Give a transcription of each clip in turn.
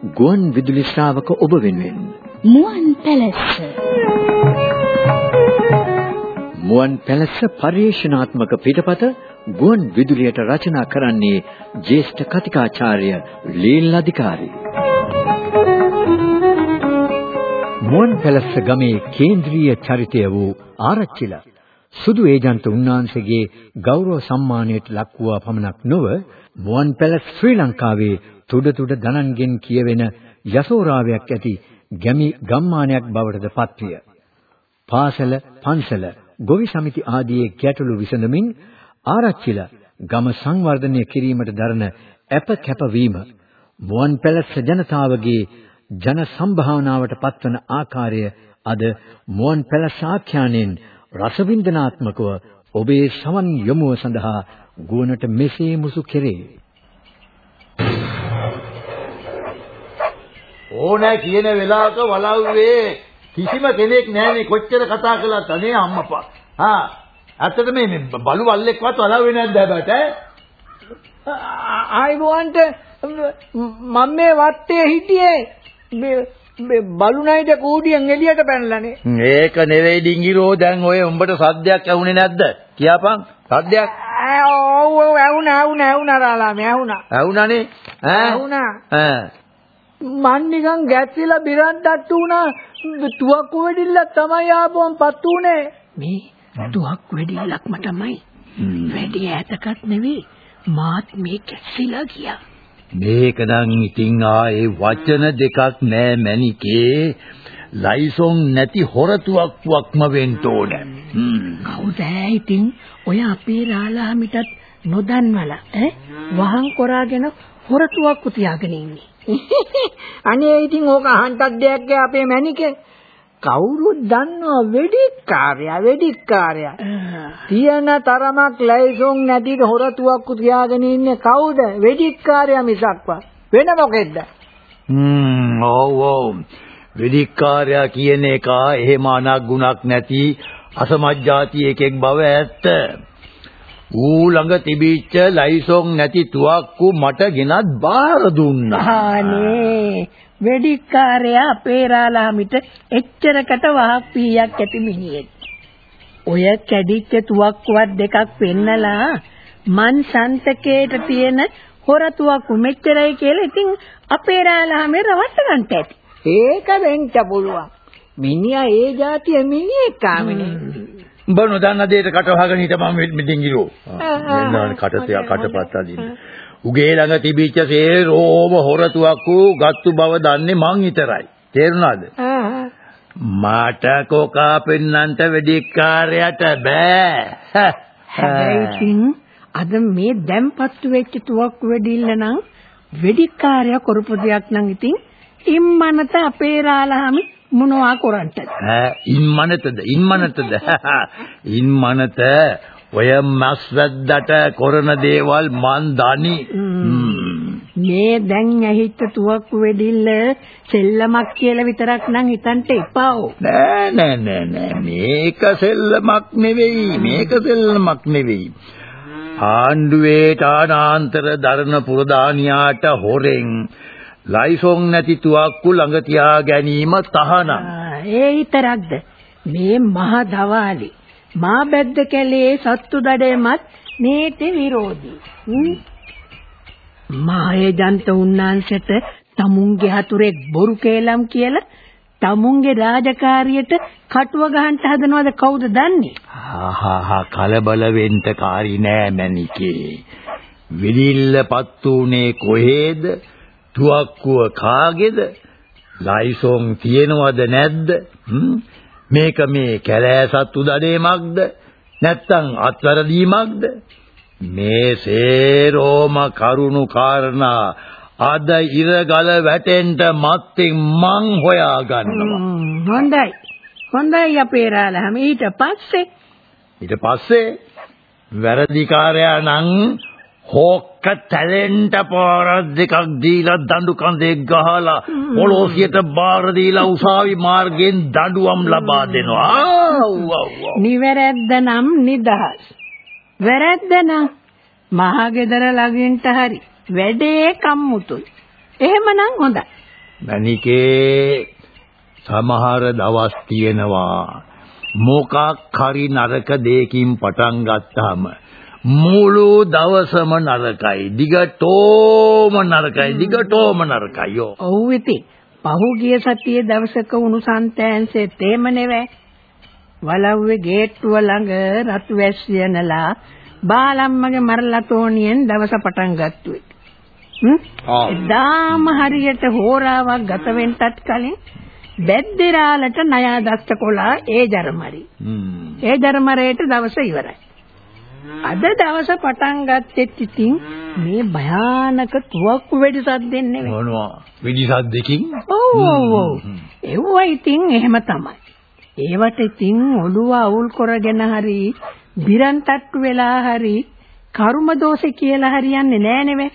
ගුවන් විදුලි ශ්‍රාවක ඔබ වෙනුවෙන්. මුවන් පැලැස්ස. මුවන් පැලැස්ස පරිශනාත්මක පිටපත ගුවන් විදුලියට රචනා කරන්නේ ජ්‍යෙෂ්ඨ කතිකාචාර්ය ලීල් අධිකාරී. මුවන් පැලස්ස ගමේ කේන්ද්‍රීය චරිතය වූ ආරච්චිල සුදු ඒජන්ත උන්නාන්සේගේ ගෞරව සම්මානයට ලක් වූවා පමණක් නොව මුවන් පැලස් ශ්‍රී ලංකාවේ තුඩ තුඩ දනන්ගෙන් කියවෙන යසෝරාවයක් ඇති ගැමි ගම්මානයක් බවටද පත්විය. පාසල, පන්සල, ගොවි සමිති ආදී ගැටලු විසඳමින් ආරච්චිල ගම සංවර්ධනය කිරීමට දරන අප කැපවීම මුවන් පැලස්ස ජනතාවගේ ජන සම්භාවනාවට පත්වන ආකාරය අද මුවන් පැලස ආඛ්‍යානෙන් රසවින්දනාත්මකව ඔබේ සමන් යොමුව සඳහා ගුවනට මෙසේ මුසු කෙරේ. ඕනෑ කියන වෙලාවක වලව්වේ කිසිම කෙනෙක් නැහැනේ කොච්චර කතා කළත් අනේ අම්මපා. හා ඇත්තට මේ බලු වල්ලෙක්වත් වලව්වේ නැද්ද හැබැයි ඈ? ආයිබෝන්ට මම මේ වත්තේ හිටියේ මේ බලුණයිද කූඩියෙන් එළියට පැනලානේ. ඒක නෙවෙයි ඩිංගිරෝ දැන් ඔය උඹට සද්දයක් ඇහුනේ නැද්ද? කියපන් සද්දයක්. ඔව් ඔව් ඇහුණා ඇහුණා ඇහුණා රාලා මේ ඇහුණා. ඇහුණානේ? ඈ? ඇහුණා. ඈ. මන් නිකන් ගැස්සිලා බිරන් තට්ටු වුණා. තුවක්කු වෙඩිල්ල තමයි ආපුවම පත්තු උනේ. මේ තුවක්කු වෙඩිල්ලක්ම තමයි. වැඩි ඈතකත් නෙවෙයි. මාත් මේ ගැස්සිලා ගියා. මේක නම් ඉතින් ආයේ වචන දෙකක් නෑ මැනිකේ ලයිසොන් නැති හොරතුවක්වක්ම වෙන්න ඕන. කවුද ඉතින් ඔය අපේ රාලාමිටත් නොදන්වලා ඈ වහන් කොරාගෙන හොරතුවක්කු තියාගෙන ඉන්නේ. අනේ ඉතින් ඕක අහන්නත් දෙයක් අපේ මැනිකේ. කවුරුත් දන්නවා වෙඩික්කාරයා වෙඩික්කාරයා. තියෙන තරමක් ලයිසොන් නැති හොරතුවක්කු තියාගෙන ඉන්නේ කවුද? වෙඩික්කාරයා මිසක්වා. වෙන මොකෙද්ද? හ්ම් ඔව් ඔව්. වෙඩික්කාරයා කියන එක එහෙම අනක් ගුණක් නැති අසමජ්ජාති එකෙක් බව ඇත්ත. ඌ ළඟ තිබිච්ච ලයිසොන් නැති තුවක්කු මට ගෙනත් බාර දුන්නා. අනේ වෙඩික්කාරයා අපේ රාලාමිට එච්චරකට වහක් පීයක් ඇති මිනිහෙක්. ඔය කැඩිච්ච තුවක්කුවක් දෙකක් පෙන්නලා මන් සන්තකේට තියෙන හොර තුවක්කු මෙච්චරයි කියලා ඉතින් අපේ රාලාමේ රවට්ට ගන්නට ඇති. ඒක වෙන්න පුළුවන්. මිනිහා ඒ જાතිය මිනිහෙක් ආමනේ. උඹ නොදන්න දෙයට කට වහගෙන හිටපන් මෙතෙන් ගිරෝ. එන්නානේ කටතේ කටපත් අදින්න. උගේ ළඟ තිබිච්ච සේරෝම හොරතුවක්කු ගත්තු බව දන්නේ මං විතරයි. තේරුණාද? මට කොකා පෙන්නන්ට වෙඩික්කාරයට බෑ. හැබැයි ඉතින් අද මේ දැම්පත්තු වෙච්ච තුවක්කු වෙඩිල්ල නම් වෙඩික්කාරයා කරපු දෙයක් නම් ඉතින් ඉම්මනත අපේ රාලහාමි මොනවා කරන්නද? ඈ ඉම්මනතද ඉම්මනතද ඉම්මනත ඔය මස් වැද්දට කරන දේවල් මන් දනි. මේ දැන් ඇහිච්ච තුවක්කු වෙඩිල්ල සෙල්ලමක් කියලා විතරක් නම් හිතන්න එපා. නෑ නෑ නෑ නෑ මේක සෙල්ලමක් නෙවෙයි මේක සෙල්ලමක් නෙවෙයි. ආණ්ඩුවේ තානාන්තර දරන පුරදානියාට හොරෙන් ලයිසොන් නැති තුවක්කු ළඟ තියා ගැනීම තහනම්. ඒ විතරක්ද මේ මහ දවාලේ මා බැද්ද කැලේ සත්තු දඩේමත් මේට විරෝධී. මායේ ජන්ත උන්නාන්සෙට තමුන්ගේ හතුරෙක් බොරු කේලම් කියලා තමුන්ගේ රාජකාරියට කටුව ගහන්න හදනවද කවුද දන්නේ? ආහා කලබල වෙන්න කාරි නෑ මැනිකේ. විලිල්ලපත් උනේ කොහෙද? තුවක්කුව කාගේද? ලයිසොන් තියෙනවද නැද්ද? මේක මේ කැලෑසත්තු දඩේමක්ද? නැත්තම් අත්වැරදීමක්ද? මේ සේරෝම කරුණු කාරණා අද ඉරගල වැටෙන්න මත්තෙන් මං හොයා ගන්නවා. හ්ම්, හොඳයි. හොඳයි අපේ රාලහම ඊට පස්සේ ඊට පස්සේ වැරදිකාරයා නම් හොක්ක තැලෙන්ට පාරක් දෙකක් දීලා දඬු කඳේ ගහලා පොලෝසියට බාර දීලා උසාවි මාර්ගයෙන් දඬුවම් ලබා දෙනවා. නිවැරද්ද නම් නිදහස්. වැරද්ද නම් මහගෙදර ළඟින්ට හරි වැඩේ කම්මුතුයි. එහෙමනම් හොඳයි. මණිකේ සමහර දවස් තියෙනවා මොකක් හරි නරක දෙයකින් පටන් ගත්තාම මුළු දවසම නරකයි දිගටෝම නරකයි දිගටෝම නරකයි ඔව් ඉතින් පහුගිය සතියේ දවසක උණු සන්තෑන්සේ තේම නෙවෙයි. වලව්වේ ගේට්ටුව ළඟ රතු වැස්සියනලා බාලම්මගේ මරලතෝනියෙන් දවස පටන් ගත්තුයි. හ්ම්? ආ. එදාම හරියට හෝරාවක් ගත වෙන්නත් කලින් බැද්දිරාලට ණයදස්ත කොලා ඒ ජරමරි. හ්ම් ඒ ජරමරේට දවස ඉවරයි. අද දවස පටන් ගත්තෙත් ඉතින් මේ භයානක තුවක්කු වෙඩි සද්දෙන් නෙවෙයි. මොනවා විදිසත් දෙකින් ඔව් ඔව් ඔව්. ඒවා ඉතින් එහෙම තමයි. ඒවට ඉතින් ඔළුව අවුල් කරගෙන හරි බිරන් තට්ටු වෙලා හරි කර්ම දෝෂ කියලා හරියන්නේ නෑ නෙවෙයි.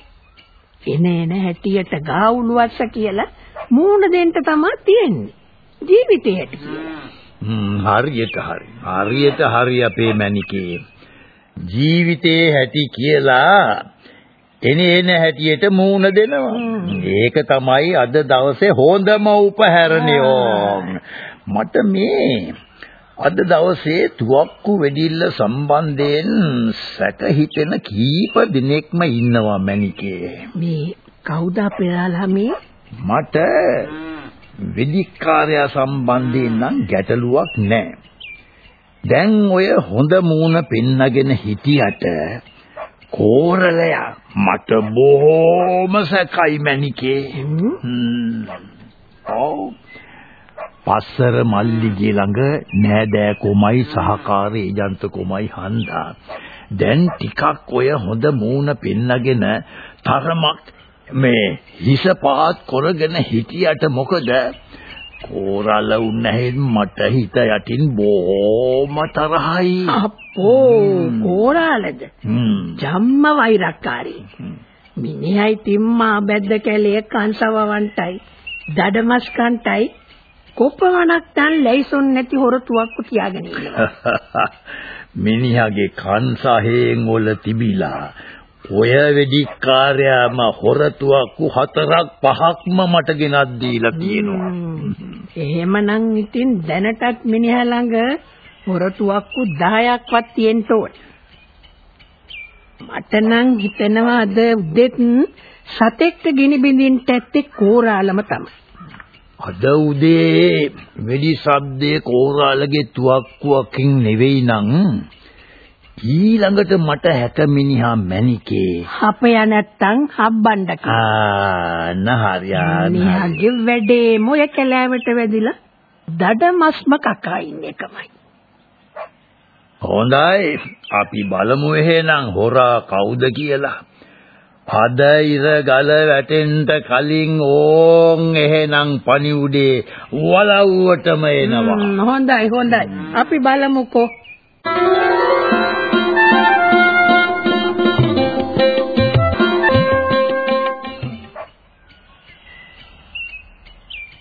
එන එන හැටියට ගාවුලුවස්ස කියලා මූණ දෙන්න තමයි තියෙන්නේ. ජීවිතේ හැටි කියලා. හ්ම් හරියට හරි හරියට හරි අපේ මණිකේ ජීවිතේ හැටි කියලා එන එන හැටියට මූණ දෙනවා ඒක තමයි අද දවසේ හොඳම උපහැරණයෝ මට මේ අද දවසේ තුවක්කු වෙඩිල්ල සම්බන්ධයෙන් සැක හිතෙන කීප දිනෙකම ඉන්නවා මණිකේ මේ කවුද අපේලා මේ? මට වෙදිකාර්යා සම්බන්ධයෙන් නම් ගැටලුවක් නැහැ. දැන් ඔය හොඳ මූණ පෙන්නගෙන හිටියට කෝරලයා මට බොහොම සැකයි. හ්ම්. ඔව්. පස්සර මල්ලිගේ ළඟ නෑදෑ කොමයි සහකාර ඒජන්ත කොමයි හන්දා. දැන් ටිකක් ඔය හොඳ මූණ පෙන්නගෙන තරමක් මේ හිස පහත් කරගෙන හිටියට මොකද කෝරල උන්නහෙන් මට හිත යටින් බොහොම තරහයි. අපෝ කෝරාලද? ජම්ම වෛරක්කාරී. මිනිහයි තිම්මා බැද්ද කැලේ කංශවවන්ටයි දඩමස් කන්ටයි කොපමණක් තන් ලැයිසොන් නැති හොරතුවක්කු තියාගෙන ඉන්නවා. මිනිහාගේ කන්සහයෙන් වල තිබිලා ඔය වෙදිකාර්යාම හොරතුවක්කු හතරක් පහක්ම මට ගෙනත් දීලා තියෙනවා. එහෙමනම් ඉතින් දැනටත් මිනිහා ළඟ හොරතුවක්කු 10ක්වත් තියෙන්න ඕනේ. මට නම් හිතෙනවා අද උදෙත් සතෙක්ට ගිනි බින්දින්න ඇත්තේ කෝරාලම තමයි. අද උදේ වෙඩි ශබ්දයේ කෝරාලගේ තුවක්කුවකින් නෙවෙයි නං ඊළඟට මට හැට මිනිහා මැනිකේ අපය නැත්තම් හබ්බණ්ඩක. ආ නහරියා මිනිහාගේ වැඩේ මොය කැලෑවට වැදිලා දඩ මස්ම කකා ඉන්න එකමයි. හොඳයි අපි බලමු එහෙනම් හොරා කවුද කියලා අද ඉර ගල වැටෙන්න කලින් ඕන් එහෙනම් පණිවුඩේ වලව්වටම එනවා හොඳයි හොඳයි. අපි බලමුකෝ.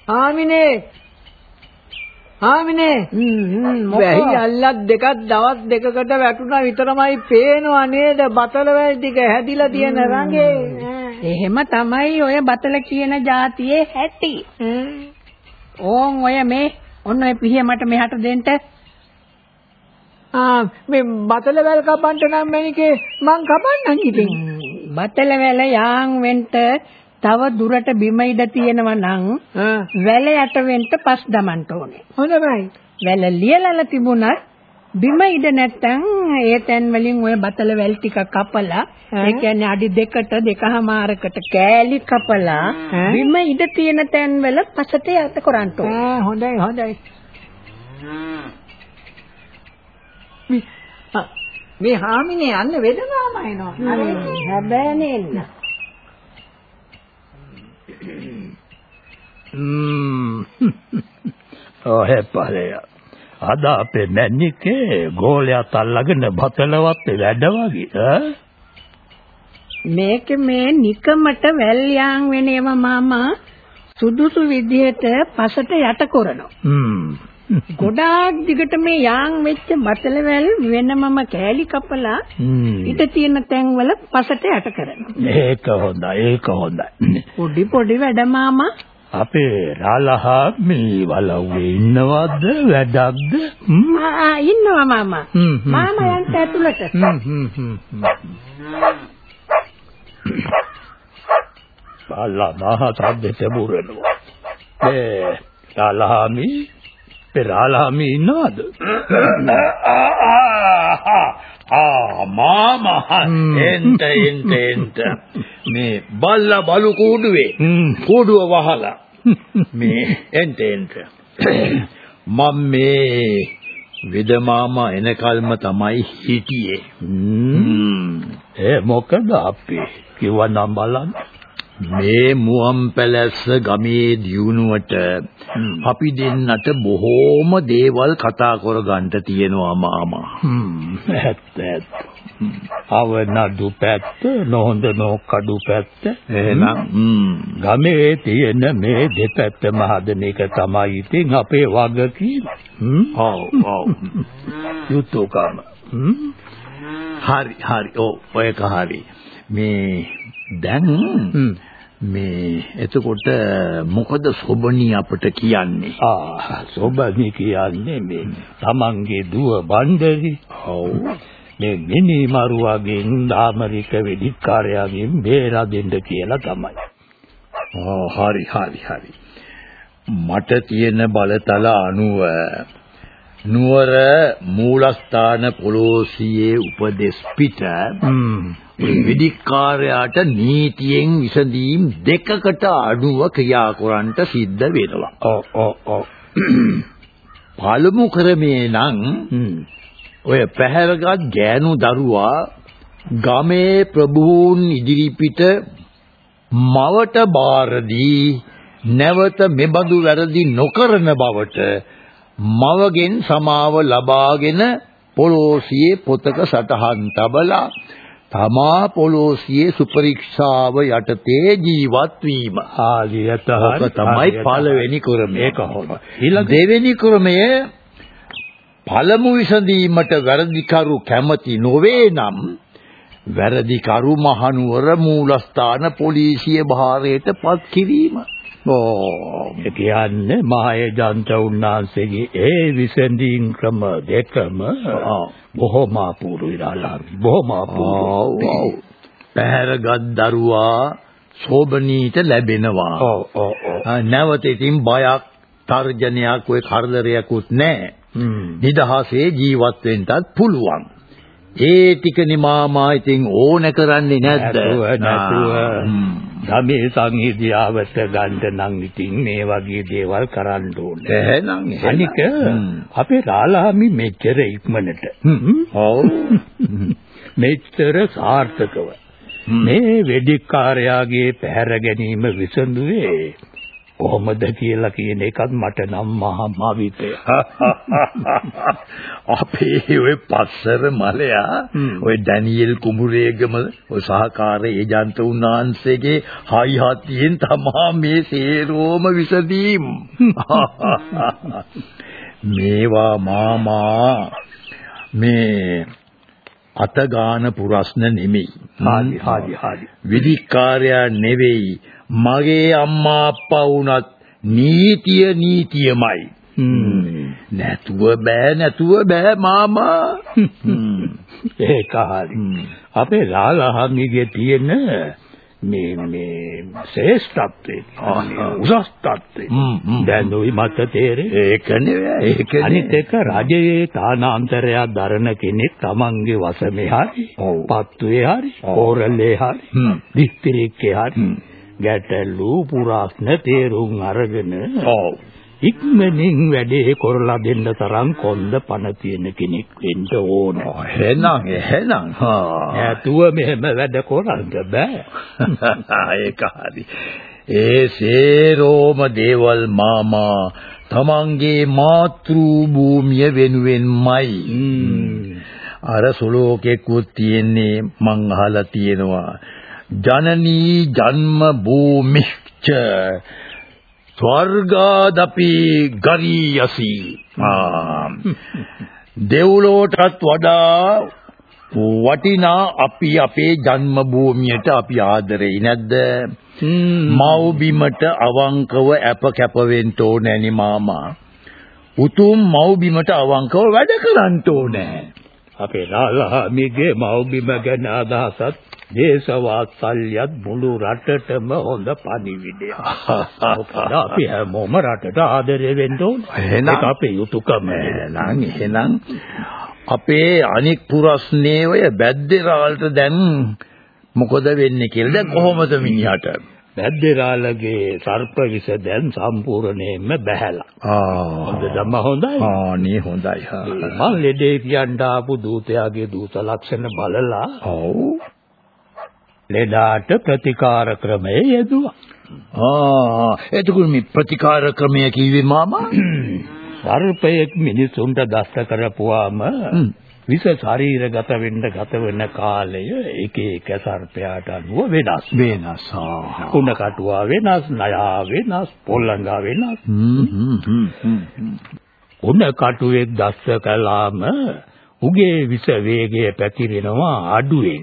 ආමිනේ. ආමිනේ. වැහි? අල්ලක් දෙකක් දවස් දෙකකට වැටුණා විතරමයි පේනවා නේද? බතල වැල් ටික හැදිලා තියෙන රඟේ. එහෙම තමයි ඔය බතල කියන જાතියේ හැටි. ඕන් ඔය මේ ඔන්න ඔය පිහිය මට මෙහාට දෙන්න. ආ මේ බතල වැල් කපන්න නම් මැනිකේ මං කපන්නම් ඉතින්. බතල වැල යාන් වෙන්න තව දුරට බිම ඉඩ තියෙනවා නම් වැල යට වෙන්න පස් දමන්න ඕනේ. හොඳයි වැල ලියලලා තිබුණත් බිම ඉඩ නැත්තම් ඒ තැන් වලින් ඔය බතල වැල් ටික කපලා ඒ කියන්නේ අඩි දෙකට දෙකමාරකට කෑලි කපලා? බිම ඉඩ තියෙන තැන් වල පසට යට කරන්න ඕනේ. හොඳයි හොඳයි මේ- හාමිනේ යන්න වෙදමාම එනවා හැබැයි නේන්න. ඔහෙ ඵලය. අද අපේ මැන්නිකේ ගෝලයා අල්ලගෙන බතලවත් වැඩ වගේ ඈ මේක මේ නිකමට වැල් යාන් වෙනේම මාමා සුදුසු විදිහට පසට යට කරනවා. හ්ම්. ගොඩාක් දිගට මේ යාන් වෙච්ච බතල වැල් වෙනමම කෑලි කපලා. ඊට තියෙන තැන්වල පසට යට කරනවා. ඒක හොඳයි ඒක හොඳයි. පොඩි පොඩි වැඩ මාමා අපේ රාලහා මේ වලව්වේ ඉන්නවද වැඩක්ද? ආ ඉන්නවා මාමා. මාමා යන්න ඇතුළට. බල්ලා මහා සද්දෙට බුරනවා. ඒ රාලහාමි පෙරාලාමි ඉන්නවද? ආ මාමා එන්ට එන්ට එන්ට. මේ බල්ලා බලු කූඩුවේ කූඩුව වහලා. මේ එන්ට එන්ට. මම මේ විද මාමා එනකල්ම තමයි හිටියේ. ඒ මොකද අපි? කිව්වනම් බලන්න මේ මුවන් පැලැස්ස ගමේ දියුණුවට අපි දෙන්නට බොහෝම දේවල් කතා කරගන්න තියෙනවා මාමා. ඇත්ත ඇත්ත. අවනඩු පැත්ත, නොහොඳ නොකඩු පැත්ත. එහෙනම් ගමේ තියෙන මේ දෙපැත්ත මහදන එක තමයි ඉතින් අපේ වගකීම. ඔව් ඔව්. යුතුයකම. හරි හරි. ඔව් ඔයක හරි. මේ දැන් මේ එතකොට මොකද සොබණී අපට කියන්නේ? ආ සොබණී කියන්නේ මේ තමන්ගේ දුව බණ්ඩරි. ඔව්. මේ මිනි මරුවගෙන් ආමරික වෙදිකාරයාගෙන් බේරා දෙන්න කියලා තමයි. ආ හරි හරි හරි. මට තියෙන බලතල අනුව නුවර මූලස්ථාන පොලෝසියේ උපදෙස් පිට විදිකාරයාට නීතියෙන් විසඳීම් දෙකකට අඩුව ක්‍රියා කරන්නට සිද්ධ වෙනවා. ඔව් ඔව් ඔව්. පළමු ක්‍රමේ නම් ඔය පැහැරගත් ගෑනු දරුවා ගමේ ප්‍රභූන් ඉදිරිපිට මවට බාර දී නැවත මෙබඳු වැරදි නොකරන බවට මවගෙන් සමාව ලබාගෙන පොලෝසියේ පොතක සටහන් තබලා තමා පොලෝසියේ සුපරීක්ෂාව යටතේ ජීවත් වීම. ආලියට තමයි පළවෙනි ක්‍රමය. ඒක. ඊළඟ දෙවෙනි ක්‍රමය පළමු විසඳීමට වැරදිකරු කැමති නොවේ නම් වැරදිකරු මහනුවර මූලස්ථාන පොලිසිය භාරයට පත් කිරීම. ඕ කියන්නේ මහේජන්ත උන්නාන්සේගේ ඒ විසඳීම් ක්‍රම දෙකම බොහොම අපූර්වයි රාලාවි බොහොම අපූර්වයි පැහැරගත් දරුවා සෝබනීට ලැබෙනවා. ඔව් ඔව් නැවත ඉතින් බයක් තර්ජනයක් ඔය කරදරයක්වත් නැහැ. නිදහසේ ජීවත් වෙන්නත් පුළුවන්. ඒ ටික නිමාමා ඉතින් ඕන කරන්නේ නැද්ද? නැතුව ගමේ සංහිදියාවට ගන්න නම් ඉතින් මේ වගේ දේවල් කරන්න ඕනේ. එහෙනම් අනික අපේ රාලාමි මෙච්චර ඉක්මනට. ඔව්. මෙච්චර සාර්ථකව මේ වෙදිකාරයාගේ පැහැර ගැනීම විසඳුවේ කොහොමද කියලා කියන එකත් මට නම් මහා මවිතය. අපේ ඔය පස්සර මලයා ඔය ඩැනියෙල් කුඹුරේගම ඔය සහකාර ඒජන්ත උන්වහන්සේගේ හයි හතියෙන් තමා මේ සේරෝම විසදීම්. මේවා මාමා මේ අතගාන පුරස්න නෙමෙයි. හාදි හාදි හාදි. විධිකාරයා නෙවෙයි මගේ අම්මා අප්පා වුණත් නීතිය නීතියමයි. නැතුව බෑ නැතුව බෑ මාමා. ඒක හරි. අපේ ලාලහාමිගේ තියෙන මේ මේ ශ්‍රේෂ්ඨත්වයේ උසස් තත්ත්වයේ දැන් ඔයි මට තේරෙන්නේ ඒක නෙවෙයි ඒක අනිත් එක රජයේ තානාන්තරයක් දරන කෙනෙක් Tamange වසමේ හරි පත්තුවේ හරි ඕරල්ලේ හරි දිස්ත්‍රික්කේ හරි ගැටලු පුරාස්න තේරුම් අරගෙන ඔව් ඉක්මනින් වැඩේ කරලා දෙන්න තරම් කොන්ද පණ තියෙන කෙනෙක් වෙන්න ඕන. එහෙනම් එහෙනම් හා නැතුව මෙහෙම වැඩ කරන්න බෑ. ඒක හරි. ඒ සේරෝම දේවල් මාමා තමන්ගේ මාතෘ භූමිය වෙනුවෙන්මයි. අර සුලෝකෙකුත් තියෙන්නේ මං අහලා තියෙනවා. ජනනී ජන්ම භූමිච්ච ස්වර්ගාදපි ගරියසි. දෙව්ලොවටත් වඩා වටිනා අපි අපේ ජන්ම භූමියට අපි ආදරෙයි නැද්ද? මව් බිමට අවංකව අප කැප වෙන්න ඕනෑනි මාමා. උතුම් මව් බිමට අවංකව වැඩ කරන්න ඕනේ අපේ ලාලාමිගේ මව්බිම ගැන අදහසත් දේශවාත්සල්‍යත් මුළු රටටම හොඳ පණිවිඩයක්. මොකද අපි හැමෝම රටට ආදරය වෙන්න ඕන. එහෙනම් අපේ යුතුයකම. එහෙනම් එහෙනම් අපේ අනික් පුරස්නේ ඔය බැද්දේරාලට දැන් මොකද වෙන්නේ කියලා දැන් කොහොමද මිනිහට? බැද්දේරාලගේ සර්ප විස දැන් සම්පූර්ණයෙන්ම බැහැලා. ආ හොඳ ධම්ම හොඳයි. ආ නේ හොඳයි. මල් ලෙඩේ කියන්න ආපු දූතයාගේ දූත ලක්ෂණ බලලා ඔව්. ලෙඩාට ප්‍රතිකාර ක්‍රමය යෙදුවා. ආ එතකොට මේ ප්‍රතිකාර ක්‍රමය කිව්වේ මාමා? සර්පයෙක් මිනිසුන්ට දෂ්ට කරපුවාම විස ශරීරගත වෙන්න ගත වෙන කාලය එක එක සර්පයාට අනුව වෙනස්. වෙනස්. උණ කටුවා වෙනස්, නයා වෙනස්, පොල්ලංගා වෙනස්. උණ කටුවෙක් දෂ්ට කළාම උගේ විස වේගය පැතිරෙනවා අඩුවෙන්.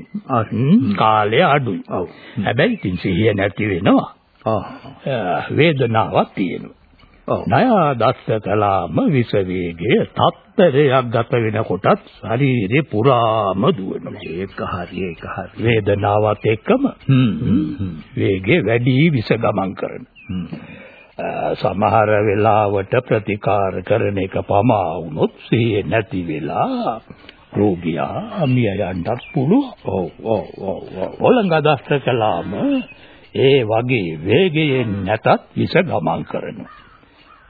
කාලය අඩුයි. හැබැයි ඉතින් සිහිය නැති වෙනවා. වේදනාවක් තියෙනවා. නයා දෂ්ට කළාම විස වේගය තත්තරයක් ගත වෙනකොටත් ශරීරේ පුරාම දුවනවා. ඒක හරි ඒක හරි. වේදනාවත් එක්කම වේගය වැඩි විස ගමන් කරන. සමහර වෙලාවට ප්‍රතිකාර කරන එක පමා වුණොත් සිහිය නැති වෙලා රෝගියා මිය යන්නත් පුළුවන්. ඔව් ඔව් ඔව්. ඔලංග දෂ්ට කළාම ඒ වගේ වේගයෙන් නැතත් විස ගමන් කරනවා.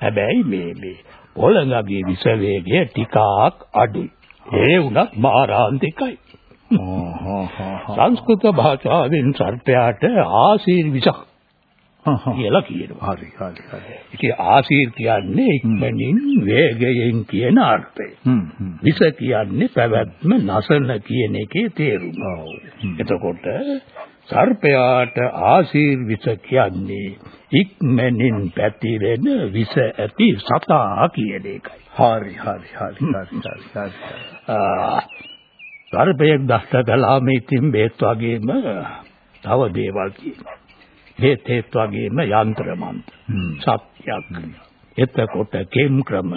හැබැයි මේ මේ ඔලංගගේ විස වේගය ටිකක් අඩුයි. ඒ වුණත් මාරාන්තිකයි. සංස්කෘත භාෂාවෙන් සර්පයාට ආසීර් විසක් කියලා කියනවා. හරි හරි හරි. ඉතින් ආසීර් කියන්නේ ඉක්මනින් වේගයෙන් කියන අර්ථය. විස කියන්නේ පැවැත්ම නැසන කියන එකේ තේරුම. එතකොට සර්පයාට ආසීර් විස කියන්නේ ඉක්මනින් පැතිරෙන විස ඇති සතා කියන එකයි. හරි හරි හරි හරි හරි සර්පයෙක් දෂ්ට කළාම ඉතින් බේත් වගේම තව දේවල් කියනවා. බේත් වගේම යන්ත්‍ර මන්ත්‍ර. සත්‍යයක්. එතකොට කෙම් ක්‍රම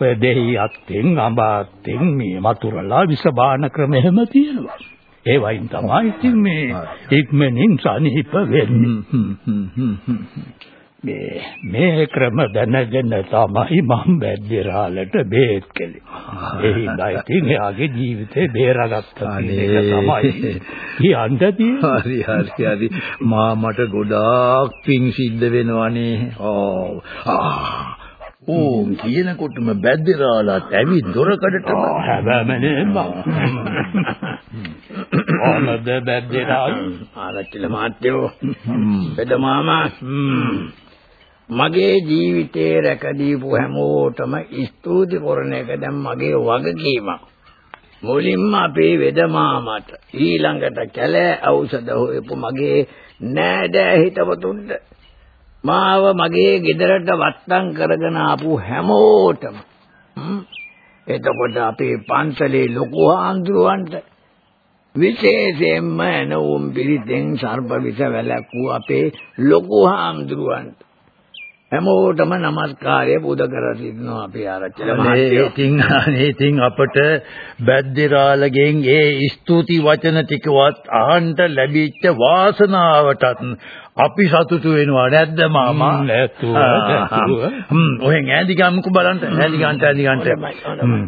ඔය දෙහියක් තෙන් අඹාතෙන් මේ වතුරලා විස බාන ක්‍රම එහෙම තියෙනවා. ඒ වයින් තමයි ඉතින් මේ ඉක්මනින් සනීප වෙන්නේ. මේ මේ ක්‍රම දැනගෙන තමයි මම බැද්දිරාලට බේත් කළේ. ඒ හින්දා ඉතින් එයාගේ ජීවිතේ බේරගත්තා කියන එක තමයි කියන්න තියෙන්නේ. හරි හරි හරි මා මට ගොඩාක් පිං සිද්ධ වෙනවනේ. ආ. ඕ කියනකොටම බැද්දරාලත් ඇවිත් දොරකඩටම හැබැයිම නේ ඕනද බැද්දිරාල? ආරච්චිල මාත්‍යෝ. පෙද මාමා මගේ ජීවිතේ රැකදීපු හැමෝටම ස්තුති කරන එක දැන් මගේ වගකීමක්. මුලින්ම අපේ වෙද මාමට ඊළඟට කැලෑ ඖෂධ හොයපු මගේ නෑදෑ හිතවතුන්ට මාව මගේ ගෙදරට වත්තම් කරගෙන ආපු හැමෝටම හ්ම්. එතකොට අපේ පන්සලේ ලොකු ආන්දරුවන්ට විශේෂයෙන්ම එනවුම් පිළිතෙන් සර්ප විස වැළැක්වූ අපේ ලොකු හාමුදුරුවන්ට හැමෝටම নমස්කාරය පුද කර සිටිනවා අපේ ආරච්චිල මහත්තයෝ. ඉතින් ඉතින් අපට බැද්දිරාලගෙන් ඒ ස්තුති වචන ටිකවත් අහන්න ලැබිච්ච වාසනාවටත් අපි සතුටු වෙනවා නැද්ද මාමා? නැතුව, නැතුව. හ්ම් ඔහෙන් ඈදි ගමුකෝ බලන්න ඈදි ගන්නට ඈදි ගන්නට. හ්ම්.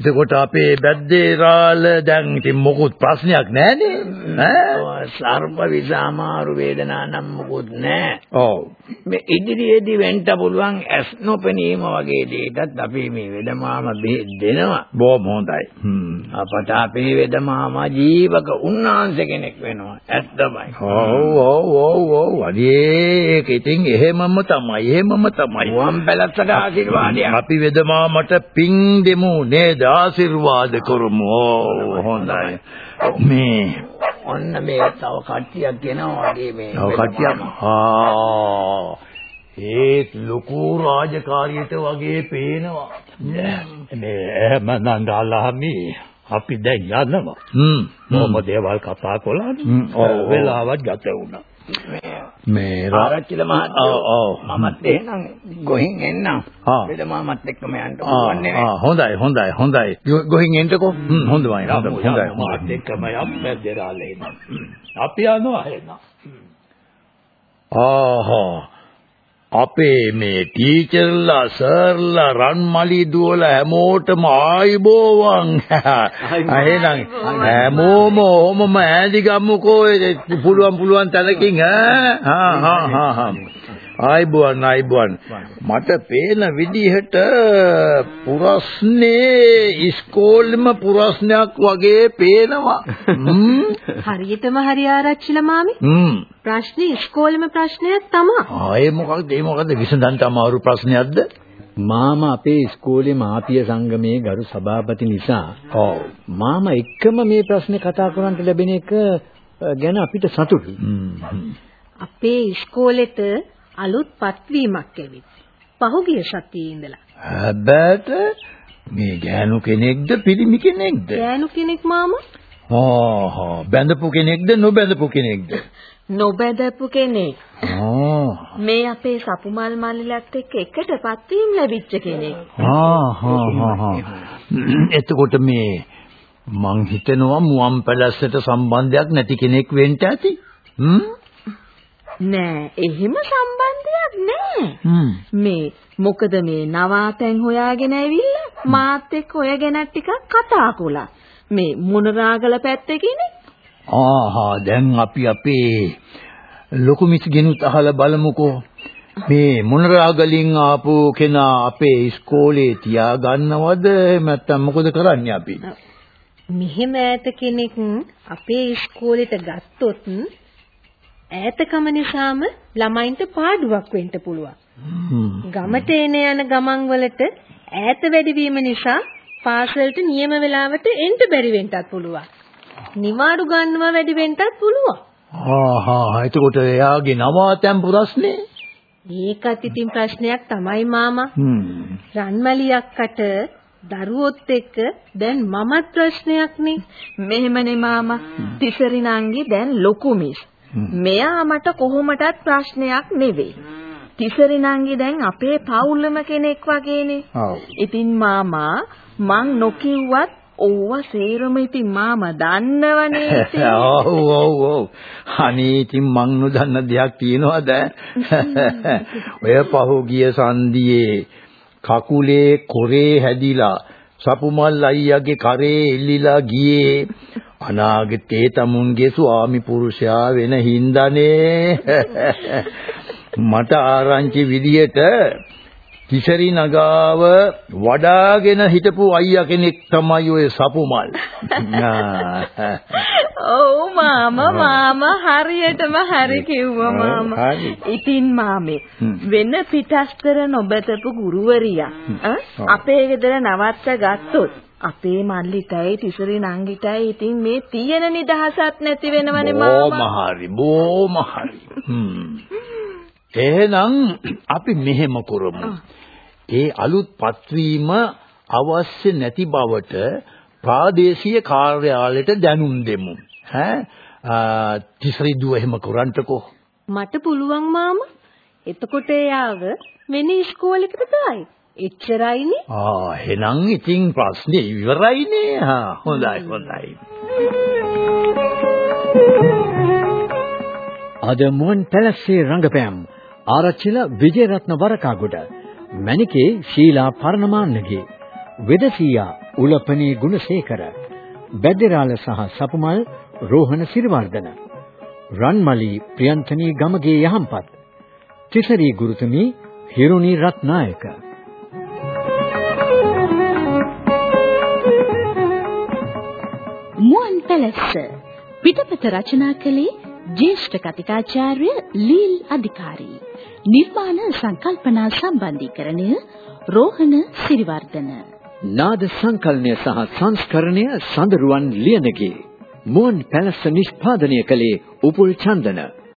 එතකොට අපේ බැද්දේරාල දැන් ඉතින් මොකුත් ප්‍රශ්නයක් නැහනේ ඈ සර්ප විස අමාරු වේදනා නම් මොකුත් නැහැ. ඔව් මේ ඉදිරියේදී වෙන්න පුළුවන් ඇස් නොපෙනීම වගේ දෙයකටත් අපි මේ වෙදමාම දෙනවා. බොහොම හොඳයි හ්ම් අපට අපේ වෙදමාමා ජීවක උන්නාංශ කෙනෙක් වෙනවා. ඇත්තමයි. ඔව් ඔව් ඔව් ඔව් අනේ ඒක ඉතින් එහෙමම තමයි එහෙමම තමයි මුවන් පැලැස්සට ආශිර්වාදයක්. අපි වෙදමාමට පිං දෙමු නේද ආශිර්වාද කරමු හොඳයි මේ ඔන්න මේ තව කට්ටියක් එනවා වගේ මේ. ඔව් කට්ටියක් ආ ඒත් ලොකු රාජකාරියට වගේ පේනවා මේ එහෙමනම් ඩාලාමි අපි දැන් යනවා. හ්ම් මොම දේවල් කතා ඔව්, ඔව්. වෙලාවත් ගත වුණා. මේ ආරච්චිල මහත්තයෝ ඔව්, ඔව්. මමත් එහෙනම් ගොහින් එන්නම්. ආ. වෙදමාමත් එක්කම යන්න ඕනේ හොඳයි හොඳයි හොඳයි ගොහින් එන්නකෝ හ්ම් හොඳයි මාත් එක්කම යම් බැද්දේරාලේ ඉන්න. අපි යනවා එහෙනම්. ආහා අපේ මේ ටීචර්ලා සර්ලා රන්මලි දුවලා හැමෝටම ආයිබෝවන්. එහෙනම් හැමෝම ඔහොමම ඈඳි ගමුකෝ ඒ පුළුවන් පුළුවන් තැනකින් ඈ? හා හා හා ආයිබෝවන් ආයිබෝවන් මට පේන විදිහට පුරස්නේ ඉස්කෝලෙම පුරස්නයක් වගේ පේනවා හ්ම් හරියටම හරි ආරච්චිලා මාමි. හ්ම් ප්‍රශ්නේ ඉස්කෝලේම ප්‍රශ්නයක් තමයි. ආයේ මොකක්ද ඒ මොකද්ද විසඳන්න අමාරු ප්‍රශ්නයක්ද? මාමා අපේ ඉස්කෝලේ මාපිය සංගමේ ගරු සභාපති නිසා ඔව්. මාමා එක්කම මේ ප්‍රශ්නේ කතා කරන්න ලැබෙන එක ගැන අපිට සතුටුයි. අපේ ඉස්කෝලෙට අලුත් පත්වීමක් ඇවිත්. පහුගිය සතියේ ඉඳලා. හැබැයිට මේ ගෑනු කෙනෙක්ද පිරිමි කෙනෙක්ද? ගෑනු කෙනෙක් මාමා ආහා බැඳපු කෙනෙක්ද නොබැඳපු කෙනෙක්ද? නොබැදපු කෙනෙක්. මේ අපේ සපුමල් මල්ලිලත් එක්ක එකට පත්වීම ලැබිච්ච කෙනෙක්. ආහා. එතකොට මේ මං හිතනවා මුවන් පැලැස්සට සම්බන්ධයක් නැති කෙනෙක් වෙන්න ඇති. හ්ම්? නෑ එහෙම සම්බන්ධයක් නෑ. මේ මොකද මේ නවාතැන් හොයාගෙන ඇවිල්ලා මාත් එක්ක ඔය ගැන ටිකක් කතා කළා. මේ මොනරාගල පැත්තේ කෙනෙක්. ආහා දැන් අපි අපේ ලොකු මිස්ගෙනුත් අහලා බලමුකෝ මේ මොනරාගලින් ආපු කෙනා අපේ ඉස්කෝලේ තියාගන්නවද එහෙම නැත්නම් මොකද කරන්නේ අපි මෙහෙම ඈත කෙනෙක් අපේ ඉස්කෝලේට ගත්තොත් ඈතකම නිසාම ළමයින්ට පාඩුවක් වෙන්න පුළුවන්. ගමට එන යන ගමන් වලට ඈත වැඩිවීම නිසා පාසලට නියම වෙලාවට එන්න බැරි වෙන්නත් පුළුවන්. නිවාඩු ගන්නවා වැඩි වෙන්නත් පුළුවන්. ආහා එතකොට එයාගේ නවාතැන් ප්‍රශ්නේ ඒකත් ඉතින් ප්‍රශ්නයක් තමයි මාමා. රන්මලි අක්කට දරුවොත් එක්ක දැන් මමත් ප්‍රශ්නයක්නේ. මෙහෙමනේ මාමා. තිසරි නංගි දැන් ලොකු මිස්. මෙයා මට කොහොමටත් ප්‍රශ්නයක් නෙවෙයි. තිසරි නංගි දැන් අපේ පවුලම කෙනෙක් වගේනේ. ඉතින් මාමා මං නොකියුවත් ඕව සේරම ඉතින් මාමා දන්නවනේ ඉතින්. ඔව් ඔව් ඔව් අනේ ඉතින් මං නොදන්න දෙයක් තියෙනවද ඔය පහුගිය සන්දියේ කකුලේ කොරේ හැදිලා සපුමල් අයියාගේ කරේ එල්ලිලා ගියේ අනාගතේ තමුන්ගේ ස්වාමි පුරුෂයා වෙන හින්දානේ මට ආරංචි විදියට තිසරි නගාව වඩාගෙන හිටපු අයියා කෙනෙක් තමයි ඔය සපුමල්. ඔව් මාමා මාමා හරියටම හරි කිව්වා මාමා. ඉතින් මාමේ. වෙන පිටස්තර නොබතපු ගුරුවරියා අපේ ගෙදර නවත්ත ගත්තොත් අපේ මල්ලිටයි තිසරි නංගිටයි ඉතින් මේ තියෙන නිදහසක් නැති වෙනවනේ බොහොම මාමා. හරි බොහොම හරි. හ්ම්. එහෙනම් අපි මෙහෙම කරමු. ඒ අලුත් පත්වීම අවශ්‍ය නැති බවට ප්‍රාදේශීය කාර්යාලයට දැනුම් දෙමු. ඈ තිසරි දුව එහෙම කරන්ටකෝ. මට පුළුවන් මාමා. එතකොට එයාව වෙන ඉස්කෝලේකට දායි. එච්චරයිනේ. ආ එහෙනම් ඉතින් ප්‍රශ්නේ ඉවරයිනේ. හා හොඳයි හොඳයි. අද මුවන් පැලස්සේ රංගපෑම් ආරච්චිල විජේරත්න වරකාගොඩ මණිකේ ශීලා පර්ණමාන්නගේ වෙදසියා උලපනේ ගුණසේකර බැදරාල සහ සපුමල් රෝහණ සිරිවර්ධන රන්මලි ප්‍රියන්තනී ගමගේ යහම්පත් තිසරි ගුරුතුමී හිරුනි රත්නායක පැලස්ස. පිටපත රචනා කළේ ජ්‍යෙෂ්ඨ කතිකාචාර්ය ලීල් අධිකාරී. නිර්මාණ සංකල්පනා සම්බන්ධීකරණය රෝහණ සිරිවර්ධන. නාද සංකලනය සහ සංස්කරණය සඳරුවන් ලියනගේ. මුවන් පැලස්ස නිෂ්පාදනය කළේ උපුල් චන්දන.